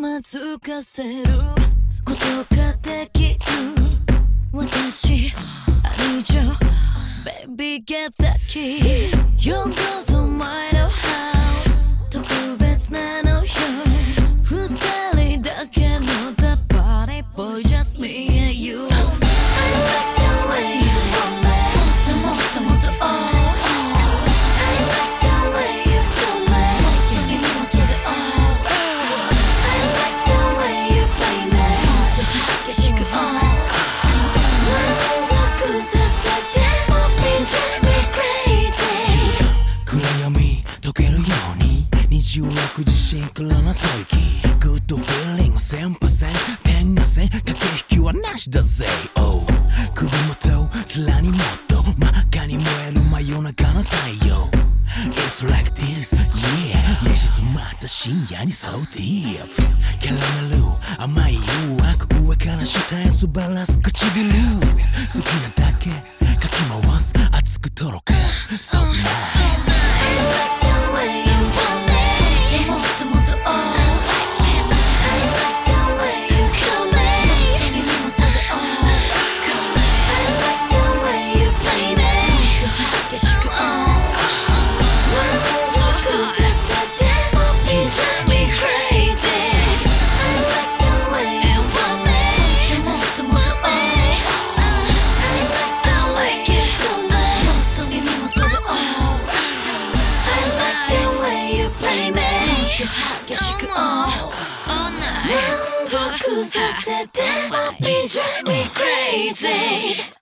まずかせることができる私愛情 Baby get the keys You're 闇溶けるように。26時シンクロな吐息グッドフィーリング1000%点が線駆け引きはなしだぜ、oh、首元さらにもっと真っ赤に燃える真夜中の太陽。It's like this, yeah 寝静まった深夜に so deep キャラメル甘い誘惑上から下へ滑らす唇。好きなだけかき回す熱くとろく So nice させて I'll be driving me crazy.